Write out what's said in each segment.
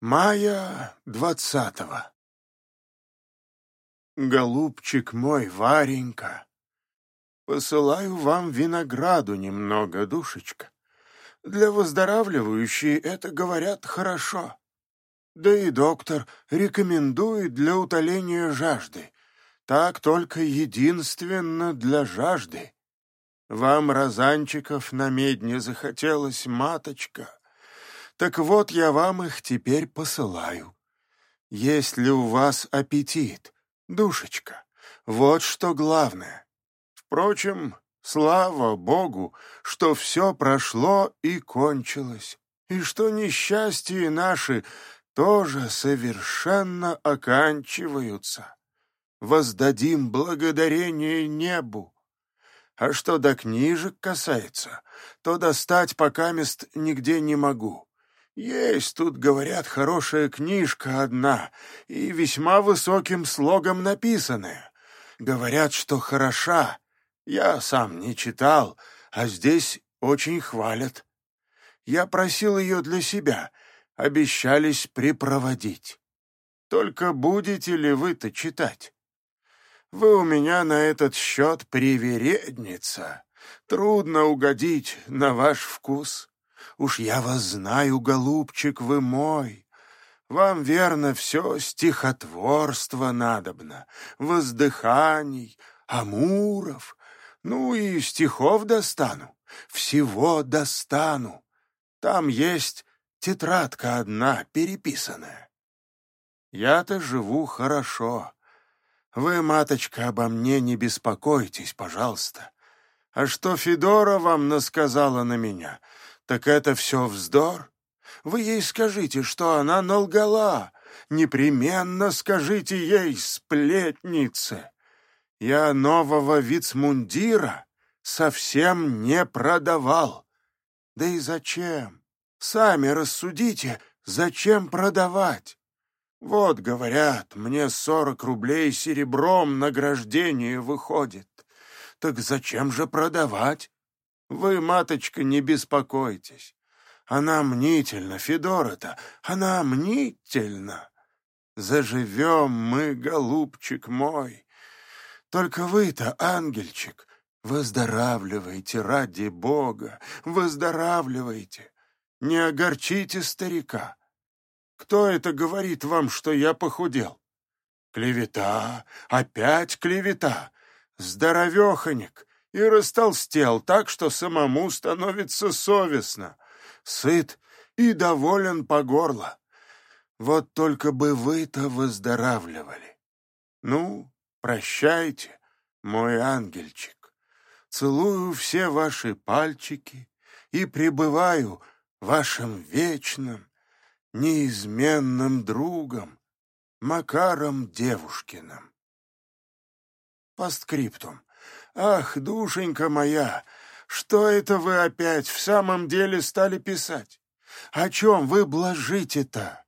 Мая двадцатого. Голубчик мой, Варенька, посылаю вам винограду немного, душечка. Для выздоравливающей это, говорят, хорошо. Да и доктор рекомендует для утоления жажды. Так только единственно для жажды. Вам розанчиков на медне захотелось, маточка. Так вот я вам их теперь посылаю. Есть ли у вас аппетит, душечка? Вот что главное. Впрочем, слава Богу, что все прошло и кончилось, и что несчастья наши тоже совершенно оканчиваются. Воздадим благодарение небу. А что до книжек касается, то достать пока мест нигде не могу. Есть тут, говорят, хорошая книжка одна и весьма высоким слогом написанная. Говорят, что хороша. Я сам не читал, а здесь очень хвалят. Я просил ее для себя, обещались припроводить. Только будете ли вы-то читать? Вы у меня на этот счет привередница. Трудно угодить на ваш вкус. Уж я вас знаю, голубчик вы мой. Вам, верно, все стихотворство надобно, воздыханий, амуров. Ну и стихов достану, всего достану. Там есть тетрадка одна переписанная. Я-то живу хорошо. Вы, маточка, обо мне не беспокойтесь, пожалуйста. А что Федора вам насказала на меня — так это все вздор? Вы ей скажите, что она налгала. Непременно скажите ей, сплетнице. Я нового вицмундира совсем не продавал. Да и зачем? Сами рассудите, зачем продавать? Вот, говорят, мне сорок рублей серебром награждение выходит. Так зачем же продавать? Вы, маточка, не беспокойтесь. Она мнительна, Федора-то, она мнительна. Заживем мы, голубчик мой. Только вы-то, ангельчик, выздоравливайте ради Бога, выздоравливайте. Не огорчите старика. Кто это говорит вам, что я похудел? Клевета, опять клевета. Здоровеханик, и растолстел так, что самому становится совестно, сыт и доволен по горло. Вот только бы вы-то выздоравливали. Ну, прощайте, мой ангельчик. Целую все ваши пальчики и пребываю вашим вечным, неизменным другом, Макаром Девушкиным. Постскриптум. «Ах, душенька моя, что это вы опять в самом деле стали писать? О чем вы блажите-то?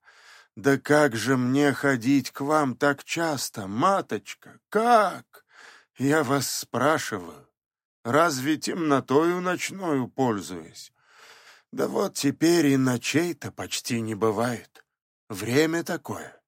Да как же мне ходить к вам так часто, маточка, как? Я вас спрашиваю, разве темнотою ночною пользуюсь? Да вот теперь и ночей-то почти не бывает. Время такое.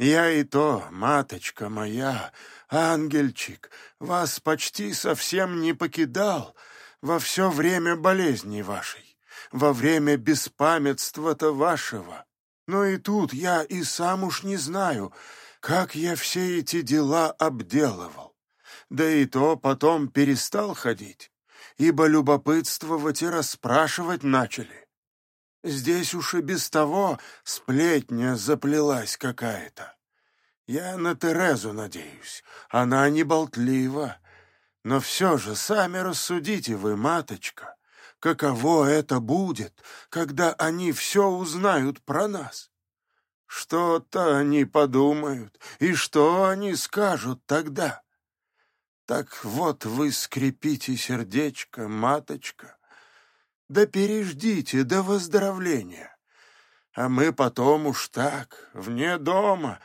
Я и то, маточка моя, ангельчик, вас почти совсем не покидал во все время болезни вашей, во время беспамятства-то вашего. Но и тут я и сам уж не знаю, как я все эти дела обделывал. Да и то потом перестал ходить, ибо любопытствовать и расспрашивать начали. Здесь уж и без того сплетня заплелась какая-то. Я на Терезу надеюсь, она не болтлива. Но все же сами рассудите вы, маточка, каково это будет, когда они все узнают про нас. Что-то они подумают, и что они скажут тогда? Так вот вы скрепите сердечко, маточка, да переждите до выздоровления. А мы потом уж так, вне дома,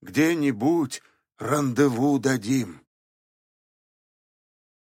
где-нибудь рандеву дадим.